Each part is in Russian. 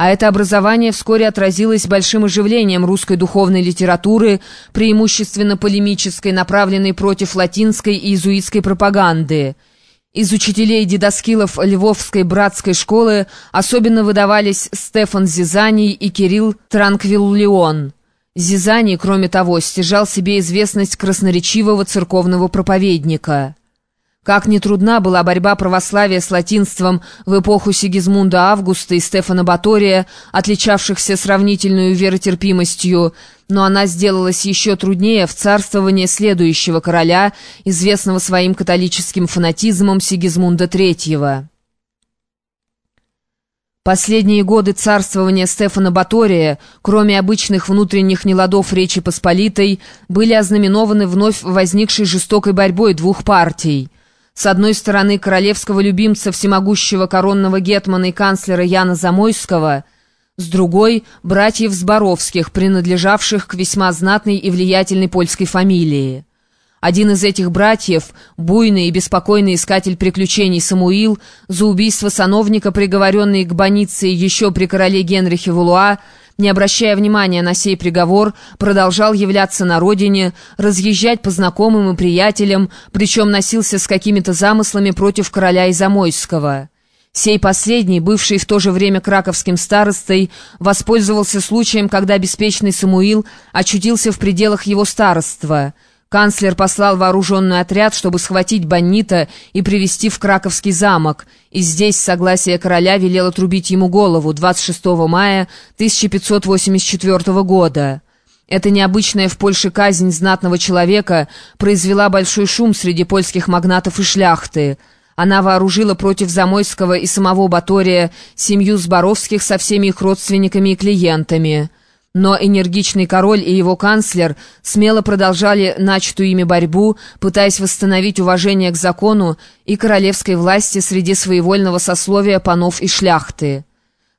а это образование вскоре отразилось большим оживлением русской духовной литературы, преимущественно полемической, направленной против латинской и иезуитской пропаганды. Из учителей дедоскилов Львовской братской школы особенно выдавались Стефан Зизаний и Кирилл Транквиллион. Зизаний, кроме того, стяжал себе известность красноречивого церковного проповедника. Как ни трудна была борьба православия с латинством в эпоху Сигизмунда Августа и Стефана Батория, отличавшихся сравнительную веротерпимостью, но она сделалась еще труднее в царствовании следующего короля, известного своим католическим фанатизмом Сигизмунда III. Последние годы царствования Стефана Батория, кроме обычных внутренних неладов Речи Посполитой, были ознаменованы вновь возникшей жестокой борьбой двух партий. С одной стороны королевского любимца всемогущего коронного гетмана и канцлера Яна Замойского – с другой — братьев Зборовских, принадлежавших к весьма знатной и влиятельной польской фамилии. Один из этих братьев, буйный и беспокойный искатель приключений Самуил, за убийство сановника, приговоренный к банице еще при короле Генрихе Вулуа, не обращая внимания на сей приговор, продолжал являться на родине, разъезжать по знакомым и приятелям, причем носился с какими-то замыслами против короля Изамойского. Сей последний, бывший в то же время краковским старостой, воспользовался случаем, когда беспечный Самуил очутился в пределах его староства. Канцлер послал вооруженный отряд, чтобы схватить Баннита и привести в Краковский замок, и здесь согласие короля велел отрубить ему голову 26 мая 1584 года. Эта необычная в Польше казнь знатного человека произвела большой шум среди польских магнатов и шляхты – она вооружила против Замойского и самого Батория семью Зборовских со всеми их родственниками и клиентами. Но энергичный король и его канцлер смело продолжали начатую ими борьбу, пытаясь восстановить уважение к закону и королевской власти среди своевольного сословия панов и шляхты.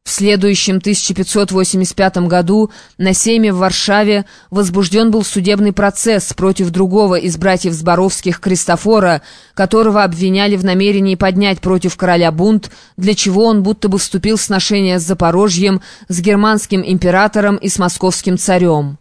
В следующем 1585 году на Сейме в Варшаве возбужден был судебный процесс против другого из братьев Зборовских Кристофора, которого обвиняли в намерении поднять против короля бунт, для чего он будто бы вступил в сношение с Запорожьем, с германским императором и с московским царем.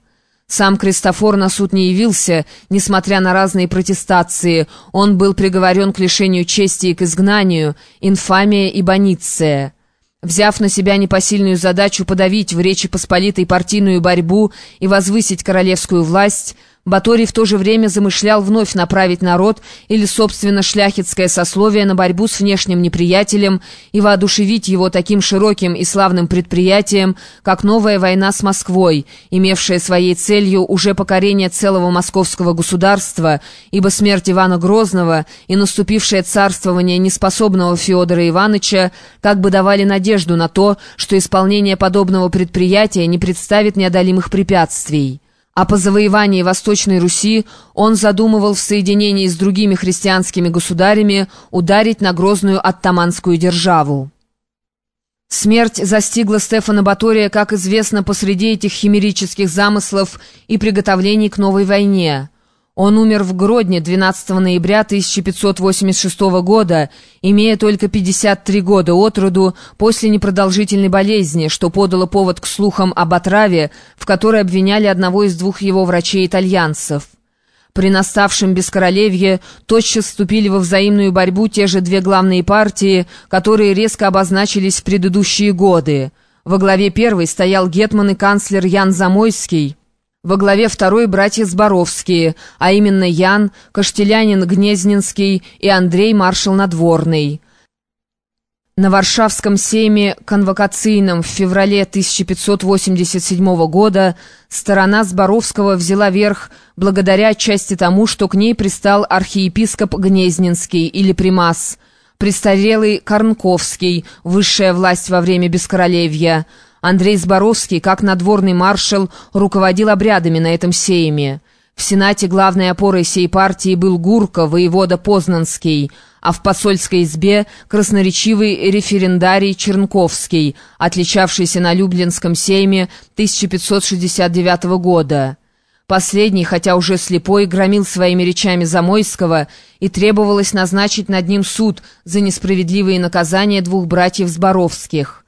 Сам Кристофор на суд не явился, несмотря на разные протестации. Он был приговорен к лишению чести и к изгнанию, инфамия и баниция. Взяв на себя непосильную задачу подавить в Речи Посполитой партийную борьбу и возвысить королевскую власть, Баторий в то же время замышлял вновь направить народ или, собственно, шляхетское сословие на борьбу с внешним неприятелем и воодушевить его таким широким и славным предприятием, как новая война с Москвой, имевшая своей целью уже покорение целого московского государства, ибо смерть Ивана Грозного и наступившее царствование неспособного Федора Ивановича как бы давали надежду на то, что исполнение подобного предприятия не представит неодолимых препятствий а по завоевании Восточной Руси он задумывал в соединении с другими христианскими государями ударить на грозную оттаманскую державу. Смерть застигла Стефана Батория, как известно, посреди этих химерических замыслов и приготовлений к новой войне – он умер в Гродне 12 ноября 1586 года, имея только 53 года от роду после непродолжительной болезни, что подало повод к слухам об отраве, в которой обвиняли одного из двух его врачей-итальянцев. При наставшем бескоролевье тотчас вступили во взаимную борьбу те же две главные партии, которые резко обозначились в предыдущие годы. Во главе первой стоял гетман и канцлер Ян Замойский, во главе второй братья Зборовские, а именно Ян, Каштелянин Гнезненский и Андрей Маршал Надворный. На Варшавском сейме конвокацийном в феврале 1587 года сторона Зборовского взяла верх благодаря отчасти тому, что к ней пристал архиепископ Гнезненский или примас, престарелый Корнковский, высшая власть во время Бескоролевья, Андрей Зборовский, как надворный маршал, руководил обрядами на этом сейме. В Сенате главной опорой сей партии был Гурко, воевода Познанский, а в посольской избе красноречивый референдарий Чернковский, отличавшийся на Люблинском сейме 1569 года. Последний, хотя уже слепой, громил своими речами Замойского, и требовалось назначить над ним суд за несправедливые наказания двух братьев Зборовских.